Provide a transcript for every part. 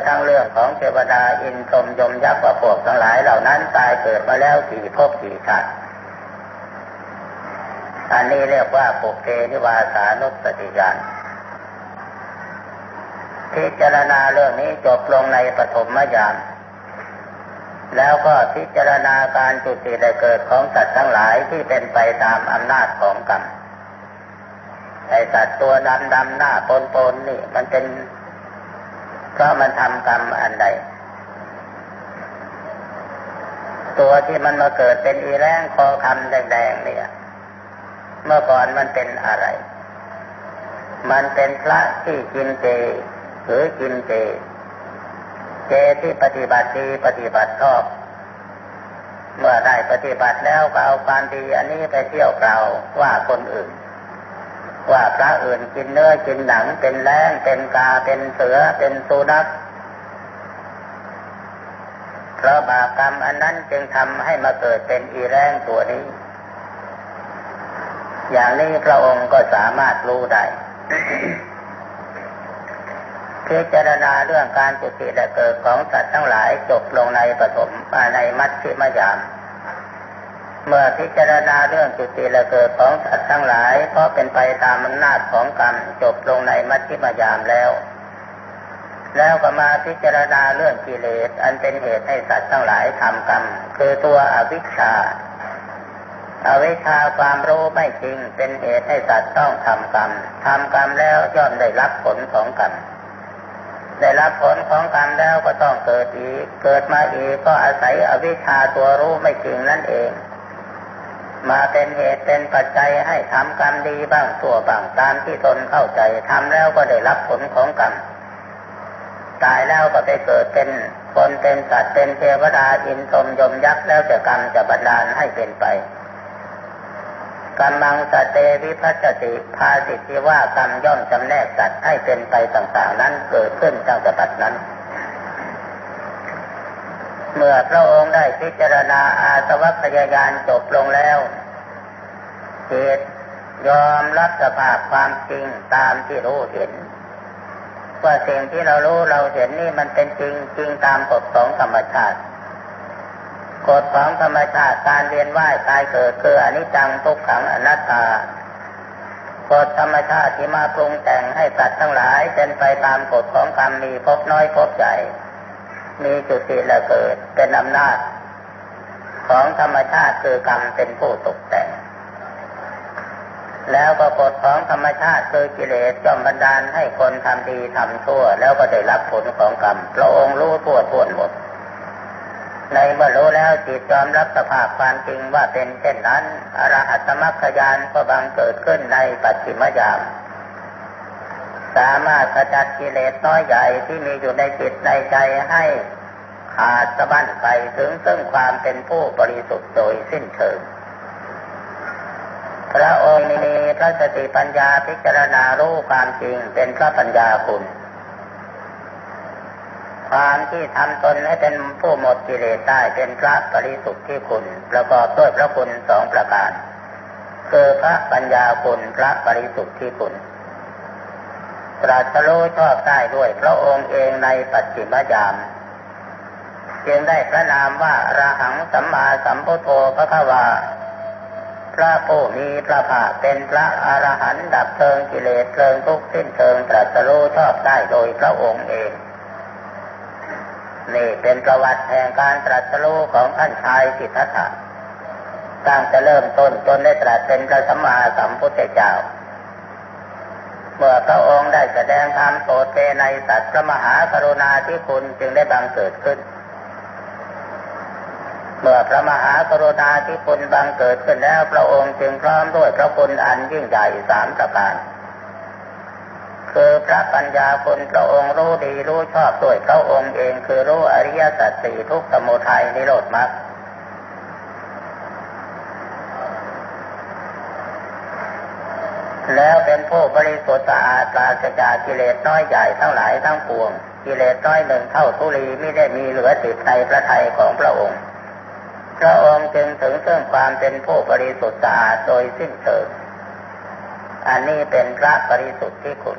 จนกระทั่งเรื่องของเทวดาอินทรมยมยักษ์ประพวกทั้งหลายเหล่านั้นตายเกิดมาแล้วกี่ภพกี่ชาติอันนี้เรียกว่าปุเพนิวาสานุสติญาณพิจารณาเรื่องนี้จบลงในปฐมยามแล้วก็พิจารณาการจุติได้เกิดของสัตว์ทั้งหลายที่เป็นไปตามอำนาจของกรรมไอสัตว์ตัวดำดำหน้าปนปนนี่ มันเป็น ราะมันทำกรรมอันใด ตัวที่มันมาเกิดเป็นอีแรงคอคำแดงๆเนี่ย เมื่อก่อนมันเป็นอะไร มันเป็นพระที่กินเจหรือกินเจ เจที่ปฏิบัติดีปฏิบัติชอบเมื่อได้ปฏิบัติแล้วก็เอาความดีอันนี้ไปเที่ยวกล่าวว่าคนอื่น ว่าพระอื่นกินเนื้อกินหนังเป็นแรงเป็นกาเป็นเสือเป็นสุนัขเพราะบาปกรรมอันนั้นจึงทำให้มาเกิดเป็นอีแรงตัวนี้ อย่างนี้พระองค์ก็สามารถรู้ได้พิจารณาเรื่องการจุติและเกิดของสัตว์ทั้งหลายจบลงในปฐมในมัชฌิมยาม เมื่อพิจารณาเรื่องจุติและเกิดของสัตว์ทั้งหลายเพราะเป็นไปตามอำนาจของกรรมจบลงในมัชฌิมยามแล้ว แล้วก็มาพิจารณาเรื่องกิเลสอันเป็นเหตุให้สัตว์ทั้งหลายทำกรรม คือตัวอวิชชาอวิชชาความรู้ไม่จริงเป็นเหตุให้สัตว์ต้องทำกรรมทำกรรมแล้วย่อมได้รับผลของกรรมได้รับผลของกรรมแล้วก็ต้องเกิดอีก เกิดมาอีกก็อาศัยอวิชชาตัวรู้ไม่จริงนั่นเอง มาเป็นเหตุเป็นปัจจัยให้ทำกรรมดีบ้างตัวบ้างตามที่ตนเข้าใจทำแล้วก็ได้รับผลของกรรมตายแล้วก็ไปเกิดเป็นคนเป็นสัตว์เป็นเทวดาอินทรมยมยักษ์แล้วจะกรรมจะบันดาลให้เป็นไปกำลังสเตวิพัสติพาสิทธิว่ากรรมย่อมจำแนกสัตว์ให้เป็นไปต่างๆนั้นเกิดขึ้นตั้งแต่ปัจนั้น เมื่อพระองค์ได้พิจารณาอาสวัคยายานจบลงแล้วเหตุยอมรับสภาพความจริงตามที่รู้เห็น ว่าสิ่งที่เรารู้เราเห็นนี่มันเป็นจริงจริงตามกฎของธรรมชาติกฎของธรรมชาติการเรียนว่ายตายเกิดคืออนิจจังทุกขังอนัตตากฎธรรมชาติที่มาปรุงแต่งให้สัตว์ทั้งหลายเป็นไปตามกฎของกรรมมีพบน้อยพบใหญ่ มีจุติละเกิดเป็นอำนาจของธรรมชาติคือกรรมเป็นผู้ตกแต่ง แล้วก็กฎของธรรมชาติคือกิเลสจอมบันดาลให้คนทำดีทำชั่ว แล้วก็ได้รับผลของกรรมพระองค์รู้ทั่วทั่วหมด ในเมื่อรู้แล้วจิตยอมรับสภาพความจริงว่าเป็นเช่นนั้น อรหัตมรรคยานก็บังเกิดขึ้นในปัจฉิมยาม สามารถขจัดกิเลสน้อยใหญ่ที่มีอยู่ในจิตในใจให้ขาดสะบั้นไปถึงซึ่งความเป็นผู้บริสุทธิ์โดยสิ้นเชิง พระองค์มีพระสติปัญญาพิจารณารู้ความจริงเป็นพระปัญญาคุณ ความที่ทำตนให้เป็นผู้หมดกิเลสได้เป็นพระปริสุทธิ์ที่คุณ ประกอบด้วยพระคุณสองประการ คือพระปัญญาคุณพระปริสุทธิ์ที่คุณ ตรัสรู้ชอบได้ด้วยพระองค์เองในปัจจิมยาม จึงได้พระนามว่าระหังสัมมาสัมพุทโธพระควาพระผู้มีพระภาคเป็นพระอรหันต์ดับเพลิงกิเลสเพลิงทุกข์สิ้นเชิงตรัสรู้ชอบได้โดยพระองค์เองนี่เป็นประวัติแห่งการตรัสรู้ของท่านชายสิทธัตถะตั้งแต่เริ่มต้นจนได้ตรัสเป็นพระสัมมาสัมพุทธเจ้า เมื่อพระองค์ได้แสดงธรรมโปรดเทในสัตว์พระมหากรุณาธิคุณจึงได้บังเกิดขึ้น เมื่อพระมหากรุณาธิคุณบังเกิดขึ้นแล้วพระองค์จึงพร้อมด้วยพระคุณอันยิ่งใหญ่สามประการคือพระปัญญาคุณพระองค์รู้ดีรู้ชอบด้วยพระองค์เองคือรู้อริยสัจสี่ทุกสมุทัยนิโรธมรรค แล้วเป็นผู้บริสุทธิ์สะอาดปราศจากกิเลสน้อยใหญ่ทั้งหลายทั้งปวง กิเลสน้อยหนึ่งเท่าทุลีไม่ได้มีเหลือติดในพระทัยของพระองค์ พระองค์จึงถึงซึ่องความเป็นผู้บริสุทธิ์สะอาดโดยสิ้นเชิงอันนี้เป็นพระบริสุทธิ์ที่คุณ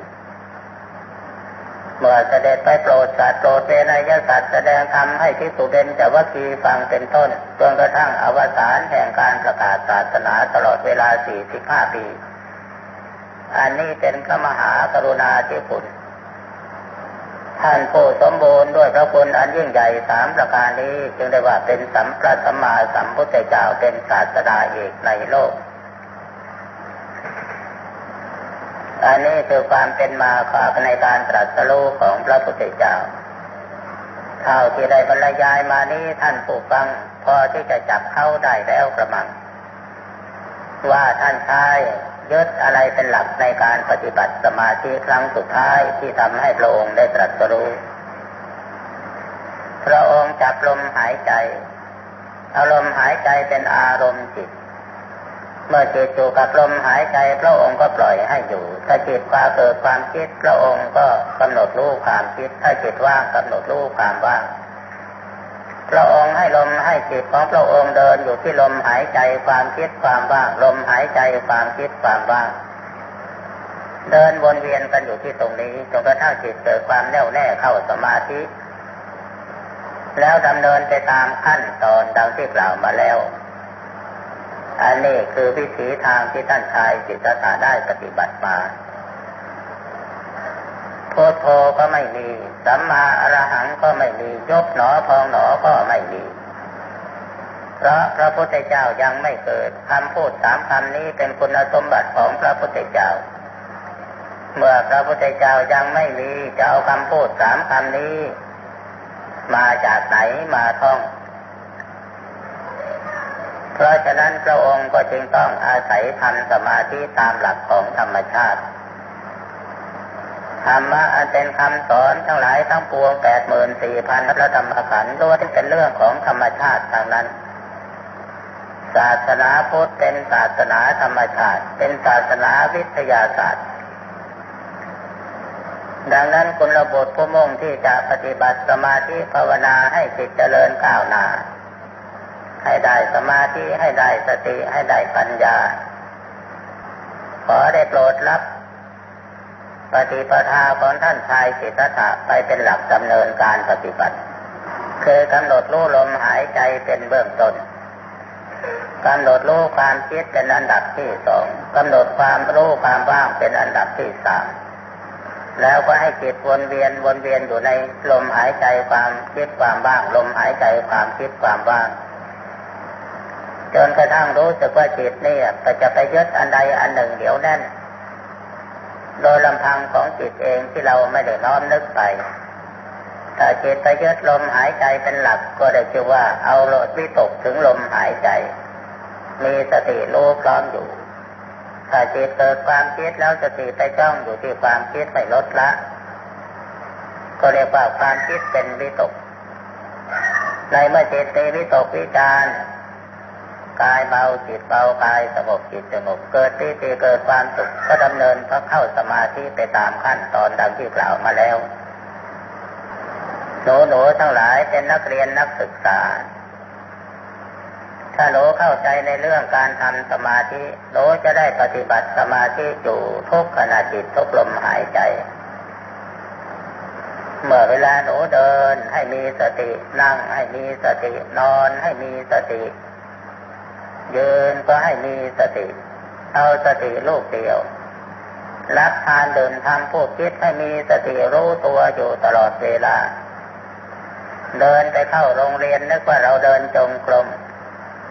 เมื่อเสด็จไปโปรดสัตว์โปรดเวนยสัตว์แสดงธรรมให้ที่สุเบนจะวัคีฟังเป็นต้นจนกระทั่งอวสานแห่งการประกาศศาสนาตลอดเวลา 45 ปี อันนี้เป็นพระมหากรุณาธิคุณ ท่านผู้สมบูรณ์ด้วยพระคุณอันยิ่งใหญ่สามประการนี้ จึงได้ว่าเป็นสัมปราสัมมาสัมพุทธเจ้าเป็นศาสดาเอกในโลก อันนี้คือความเป็นมาของในการตรัสรู้ของพระพุทธเจ้า เท่าที่ได้บรรยายมานี้ท่านผู้ฟัง พอที่จะจับเข้าได้แล้วกระมัง ว่าท่านชาย ยึดอะไรเป็นหลักในการปฏิบัติสมาธิครั้งสุดท้ายที่ทำให้พระองค์ได้ตรัสรู้ พระองค์จับลมหายใจ อารมณ์หายใจเป็นอารมณ์จิต เมื่อจิตอยู่กับลมหายใจ พระองค์ก็ปล่อยให้อยู่ ถ้าจิตพาเกิดความคิด พระองค์ก็กำหนดรู้ความคิด ถ้าจิตว่างกำหนดรู้ความว่าง พระองค์ให้ลมให้จิตของพระองค์เดินอยู่ที่ลมหายใจความคิดความว่าง ลมหายใจความคิดความว่าง เดินวนเวียนกันอยู่ที่ตรงนี้จนกระทั่งจิตเกิดความแน่วแน่เข้าสมาธิ แล้วดำเนินไปตามขั้นตอนดังที่กล่าวมาแล้ว อันนี้คือวิถีทางที่ท่านชายจิตตาได้ปฏิบัติมา โพโธก็ไม่มี สัมมาอรหังก็ไม่มียบหนอพองหนอก็ไม่มีเพราะพระพุทธเจ้ายังไม่เกิดคำพูดสามคำนี้เป็นคุณสมบัติของพระพุทธเจ้า เมื่อพระพุทธเจ้ายังไม่มีจะเอาคำพูดสามคำนี้ มาจากไหนมาท่อง เพราะฉะนั้นพระองค์ก็จึงต้องอาศัยทำสมาธิตามหลักของธรรมชาติ ธรรมะอันเป็นคำสอนทั้งหลายทั้งปวงแปดหมื่นสี่พันพระธรรมขันธ์ล้วนเป็นเรื่องของธรรมชาติทางนั้น ศาสนาพุทธเป็นศาสนาธรรมชาติ เป็นศาสนาวิทยาศาสตร์ ดังนั้นคุณระบบผู้มุ่งที่จะปฏิบัติสมาธิภาวนาให้จิตเจริญก้าวหน้าให้ได้สมาธิให้ได้สติให้ได้ปัญญาขอได้โปรดรับ ปฏิปทาของท่านชายสิทธัตถะไปเป็นหลักดำเนินการปฏิบัติ คือกำหนดรู้ลมหายใจเป็นเบื้องต้นกำหนดรู้ความคิดเป็นอันดับที่สองกำหนดความรู้ความว่างเป็นอันดับที่สามแล้วก็ให้จิตวนเวียนวนเวียนอยู่ในลมหายใจความคิดความว่าง ลมหายใจความคิดความว่าง จนกระทั่งรู้สึกว่าจิตนี่จะไปยึดอันใดอันหนึ่งเดี๋ยวแน่น โดยลำพังของจิตเองที่เราไม่ได้น้อมนึกไป ถ้าจิตไปยึดลมหายใจเป็นหลักก็ได้ชื่อว่าเอาโลดวิตกถึงลมหายใจ มีสติรู้พร้อมอยู่ ถ้าจิตเกิดความคิดแล้วสติไปจ้องอยู่ที่ความคิดไม่ลดละ ก็เรียกว่าความคิดเป็นวิตก ในเมื่อจิตเป็นวิตกวิจาร กายเบาจิตเบากายสงบจิตสงบเกิดปีติเกิดความสุขก็ดำเนินพระเข้าสมาธิไปตามขั้นตอนดังที่กล่าวมาแล้วหนูหนูทั้งหลายเป็นนักเรียนนักศึกษา ถ้าหนูเข้าใจในเรื่องการทำสมาธิหนูจะได้ปฏิบัติสมาธิอยู่ทุกขณะจิตทุกลมหายใจ เมื่อเวลาหนูเดินให้มีสตินั่งให้มีสตินอนให้มีสติ ยืนก็ให้มีสติ เอาสติลูกเดียว รับทานเดินทำผู้คิดให้มีสติรู้ตัวอยู่ตลอดเวลา เดินไปเข้าโรงเรียนนึกว่าเราเดินจงกรม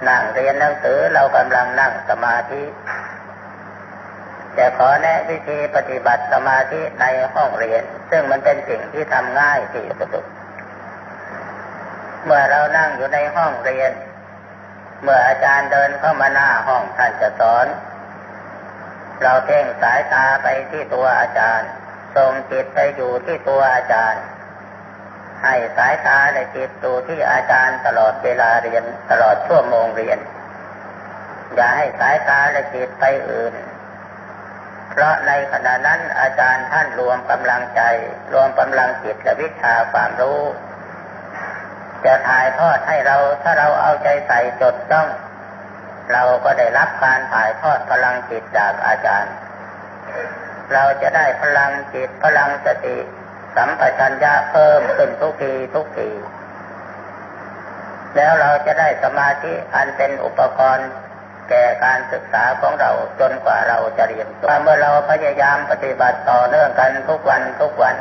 นั่งเรียนหนังสือเรากำลังนั่งสมาธิจะขอแนะวิธีปฏิบัติสมาธิในห้องเรียน ซึ่งมันเป็นสิ่งที่ทำง่ายที่สุดเมื่อเรานั่งอยู่ในห้องเรียน เมื่ออาจารย์เดินเข้ามาหน้าห้องท่านจะสอน เราเพ่งสายตาไปที่ตัวอาจารย์ส่งจิตไปอยู่ที่ตัวอาจารย์ ให้สายตาและจิตดูที่อาจารย์ตลอดเวลาเรียนตลอดชั่วโมงเรียน อย่าให้สายตาและจิตไปอื่น เพราะในขณะนั้นอาจารย์ท่านรวมกำลังใจ รวมกำลังจิตและวิชาความรู้ จะถ่ายทอดให้เราถ้าเราเอาใจใส่จดจ้อง เราก็ได้รับการถ่ายทอดพลังจิตจากอาจารย์ เราจะได้พลังจิตพลังสติ สัมปชัญญะเพิ่มขึ้นทุกทีทุกทีแล้วเราจะได้สมาธิอันเป็นอุปกรณ์แก่การศึกษาของเราจนกว่าเราจะเรียนจบเมื่อเราพยายามปฏิบัติต่อเนื่องกันทุกวันทุกวัน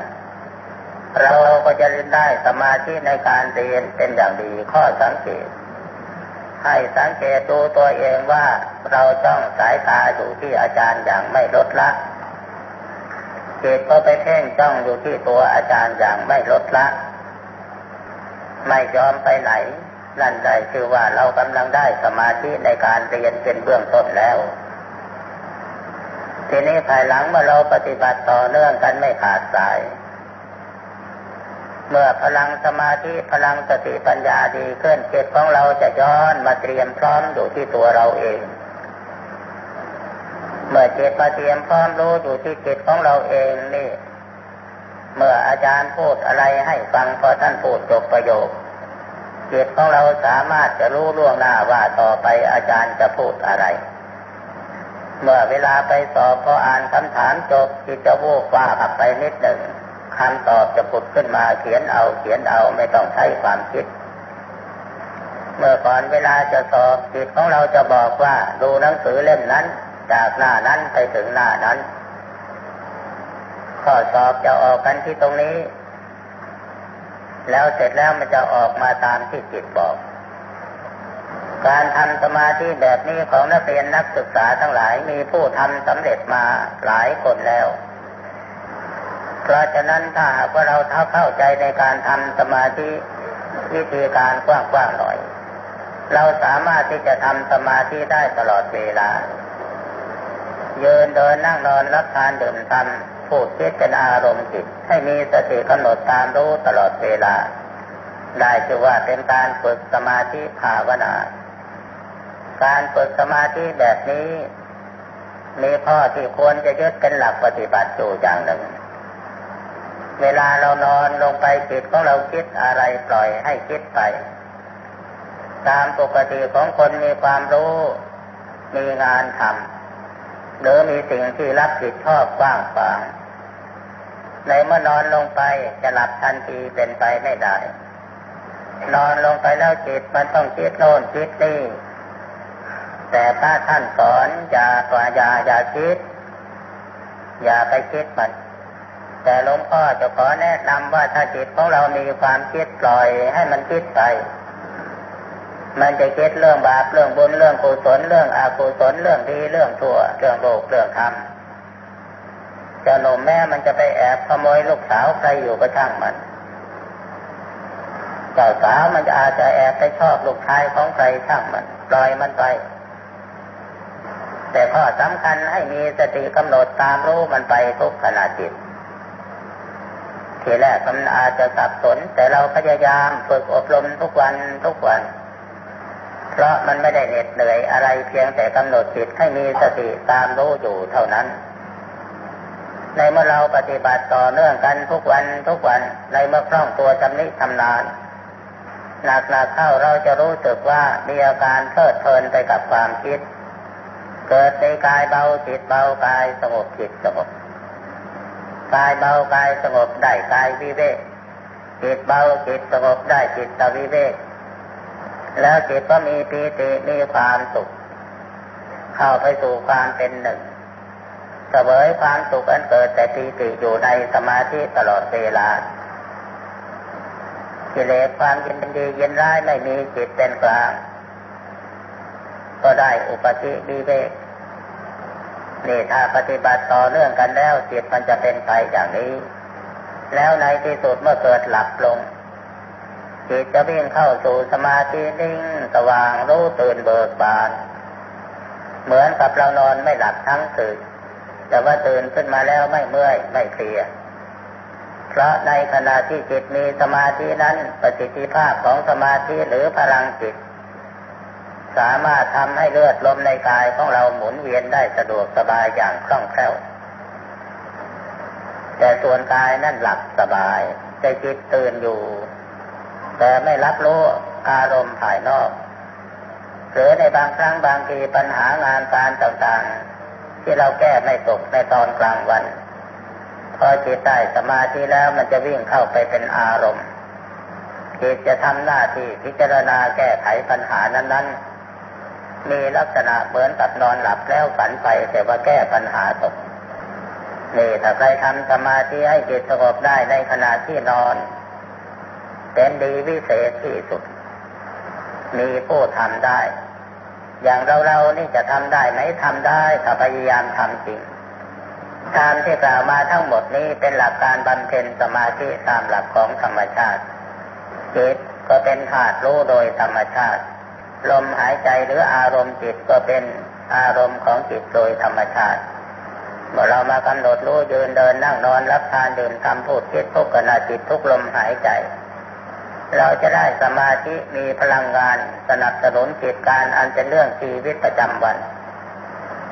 เราก็จะรินได้สมาธิในการเรียนเป็นอย่างดีข้อสังเกต ให้สังเกตดูตัวเองว่าเราต้องสายตาอยู่ที่อาจารย์อย่างไม่ลดละจิตก็ไปเพ่งจ้องอยู่ที่ตัวอาจารย์อย่างไม่ลดละ ไม่ยอมไปไหน นั่นได้คือว่าเรากำลังได้สมาธิในการเรียนเป็นเบื้องต้นแล้ว ทีนี้ภายหลังเมื่อเราปฏิบัติต่อเนื่องกันไม่ขาดสาย เมื่อพลังสมาธิพลังสติปัญญาดีขึ้นจิตของเราจะย้อนมาเตรียมพร้อมอยู่ที่ตัวเราเอง เมื่อจิตมาเตรียมพร้อมรู้อยู่ที่จิตของเราเองนี่ เมื่ออาจารย์พูดอะไรให้ฟังพอท่านพูดจบประโยคจิตของเราสามารถจะรู้ล่วงหน้าว่าต่อไปอาจารย์จะพูดอะไร เมื่อเวลาไปสอบพออ่านคำถามจบจิตจะวูบว่าขับไปนิดหนึ่ง คำตอบจะปุดขึ้นมาเขียนเอาเขียนเอาไม่ต้องใช้ความคิด เมื่อก่อนเวลาจะสอบจิตของเราจะบอกว่า ดูหนังสือเล่มนั้น จากหน้านั้นไปถึงหน้านั้น ข้อสอบจะออกกันที่ตรงนี้ แล้วเสร็จแล้วมันจะออกมาตามที่จิตบอก การทำสมาธิแบบนี้ของนักเรียนนักศึกษาทั้งหลายมีผู้ทำสำเร็จมาหลายคนแล้ว เพราะฉะนั้นถ้าหากว่าเราเท่าเข้าใจในการทำสมาธิวิธีการกว้างๆหน่อย เราสามารถที่จะทำสมาธิได้ตลอดเวลายืนเดินนั่งนอนรับทานดื่มทำพูดคิดเป็นอารมณ์จิต ให้มีสติกำหนดตามรู้ตลอดเวลา ได้ชื่อว่าเป็นการฝึกสมาธิภาวนา การฝึกสมาธิแบบนี้ มีข้อที่ควรจะยึดเป็นหลักปฏิบัติอยู่อย่างหนึ่ง เวลาเรานอนลงไปจิตของเราคิดอะไรปล่อยให้คิดไป ตามปกติของคนมีความรู้ มีงานทำหรือมีสิ่งที่รับผิดชอบกว้างขวางในเมื่อนอนลงไปจะหลับทันทีเป็นไปไม่ได้ นอนลงไปแล้วจิตมันต้องคิดโน่นคิดนี่แต่ถ้าท่านสอนอย่าว่าอย่าอย่าคิด อย่าไปคิดมัน แต่หลวงพ่อจะขอแนะนำว่าถ้าจิตของเรามีความคิดปล่อยให้มันคิดไป มันจะคิดเรื่องบาปเรื่องบุญเรื่องกุศลเรื่องอกุศลเรื่องดีเรื่องชั่วเรื่องโลกเรื่องธรรมจะหนุ่มแม่มันจะไปแอบขโมยลูกสาวใครอยู่ก็ช่างมันเจ้าสาวมันจะอาจจะแอบไปชอบลูกชายของใครช่างมันปล่อยมันไป แต่ข้อสำคัญให้มีสติกำหนดตามรู้มันไปทุกขณะจิต ทีแรกมันอาจจะสับสน แต่เราพยายามฝึกอบรมทุกวันทุกวัน เพราะมันไม่ได้เหน็ดเหนื่อยอะไรเพียงแต่กำหนดจิตให้มีสติตามรู้อยู่เท่านั้น ในเมื่อเราปฏิบัติต่อเนื่องกันทุกวันทุกวันในเมื่อคล่องตัวจำนิทำนานหนักหนักเข้าเราจะรู้สึกว่ามีอาการเพลิดเพลินไปกับความคิด เกิดในกายเบาจิตเบากายสงบจิตสงบ กายเบากายสงบได้กายวิเวกจิตเบาจิตสงบได้จิตตวิเวกแล้วจิตก็มีปีติมีความสุข เข้าไปสู่ความเป็นหนึ่งเสวยความสุขอันเกิดแต่ปีติอยู่ในสมาธิตลอดเวลากิเลสความยินดียินร้ายไม่มีจิตเป็นกลางก็ได้อุปธิวิเวก นี่ถ้าปฏิบัติต่อเนื่องกันแล้วจิตมันจะเป็นไปอย่างนี้ แล้วในที่สุดเมื่อเกิดหลับลงจิตจะวิ่งเข้าสู่สมาธินิ่งสว่างรู้ตื่นเบิกบาน เหมือนกับเรานอนไม่หลับทั้งคืนแต่ว่าตื่นขึ้นมาแล้วไม่เมื่อยไม่เพลียเพราะในขณะที่จิตมีสมาธินั้นประสิทธิภาพของสมาธิหรือพลังจิต สามารถทำให้เลือดลมในกายของเราหมุนเวียนได้สะดวกสบายอย่างคล่องแคล่ว แต่ส่วนกายนั่นหลับสบายใจจิตตื่นอยู่ แต่ไม่รับรู้อารมณ์ภายนอก หรือในบางครั้งบางทีปัญหางานการต่างๆ ที่เราแก้ไม่ตกในตอนกลางวัน พอจิตได้สมาธิแล้วมันจะวิ่งเข้าไปเป็นอารมณ์จิตจะทำหน้าที่พิจารณาแก้ไขปัญหานั้นๆ มีลักษณะเหมือนกับนอนหลับแล้วฝันไป แต่ว่าแก้ปัญหาตกนี่ถ้าใครทำสมาธิให้จิตสงบได้ในขณะที่นอน เป็นดีวิเศษที่สุด มีผู้ทำได้ อย่างเราเรานี่จะทำได้ไหมทำได้ถ้าพยายามทำจริงตามที่กล่าวมาทั้งหมดนี้เป็นหลักการบำเพ็ญสมาธิตามหลักของธรรมชาติจิตก็เป็นธาตุรู้โดยธรรมชาติ ลมหายใจหรืออารมณ์จิตก็เป็นอารมณ์ของจิตโดยธรรมชาติ เมื่อเรามากำหนดรู้ยืนเดินนั่งนอนรับทานดื่มทำพูดคิดทุกขณะจิตทุกลมหายใจ เราจะได้สมาธิมีพลังงานสนับสนุนจิตการอันเป็นเรื่องชีวิตประจำวัน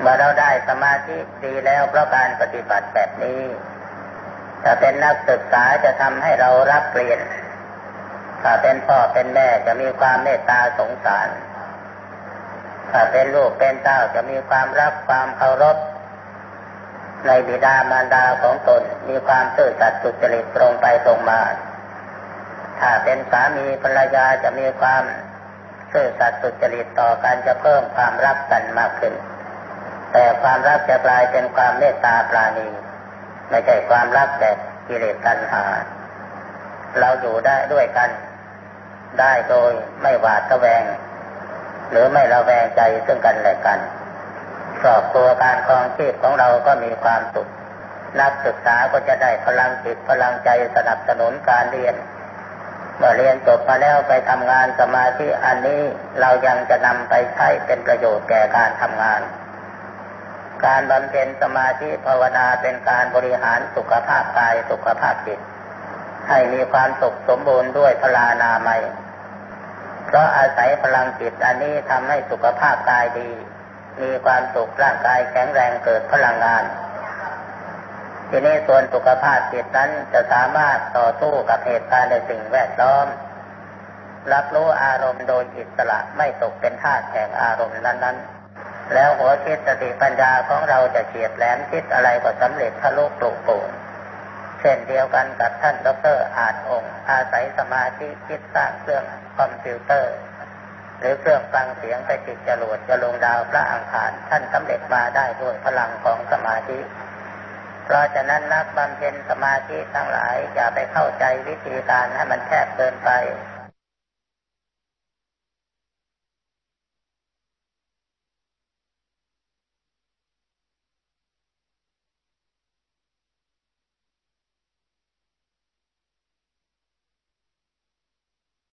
เมื่อเราได้สมาธิดีแล้วเพราะการปฏิบัติแบบนี้ถ้าเป็นนักศึกษาจะทำให้เรารับเรียน ถ้าเป็นพ่อเป็นแม่จะมีความเมตตาสงสาร ถ้าเป็นลูกเป็นเต้าจะมีความรักความเคารพในบิดามารดาของตนมีความซื่อสัตย์สุจริตตรงไปตรงมา ถ้าเป็นสามีภรรยาจะมีความซื่อสัตย์สุจริตต่อกันจะเพิ่มความรักกันมากขึ้น แต่ความรักจะกลายเป็นความเมตตาปราณีไม่ใช่ความรักแบบกิเลสตัณหา เราอยู่ได้ด้วยกัน ได้โดยไม่หวาดระแวง หรือไม่ระแวงใจซึ่งกันและกันสอบตัวการครองชีพของเราก็มีความสุข นักศึกษาก็จะได้พลังจิตพลังใจสนับสนุนการเรียน เมื่อเรียนจบมาแล้วไปทำงานสมาธิอันนี้เรายังจะนำไปใช้เป็นประโยชน์แก่การทำงาน การบำเพ็ญสมาธิภาวนาเป็นการบริหารสุขภาพกายสุขภาพจิต ให้มีความสุขสมบูรณ์ด้วยพลานามัย เพราะอาศัยพลังจิตอันนี้ทำให้สุขภาพกายดี มีความสุขร่างกายแข็งแรงเกิดพลังงาน ทีนี้ส่วนสุขภาพจิตนั้นจะสามารถต่อสู้กับเหตุการณ์ในสิ่งแวดล้อม รับรู้อารมณ์โดยอิสระไม่ตกเป็นทาสแห่งอารมณ์นั้น ๆแล้วหัวคิดสติปัญญาของเราจะเฉียบแหลมคิดอะไรก็สำเร็จทะลุปลุกปุ่ง เช่นเดียวกันกับท่านดรอาจองค์ อาศัยสมาธิคิดสร้างเครื่องคอมพิวเตอร์ หรือเครื่องฟังเสียงไปติดจรวดจะลงดาวพระอังคารท่านสำเร็จมาได้ด้วยพลังของสมาธิ เพราะฉะนั้นนักบำเพ็ญสมาธิทั้งหลายอย่าไปเข้าใจวิธีการให้มันแคบเกินไป